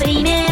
famous.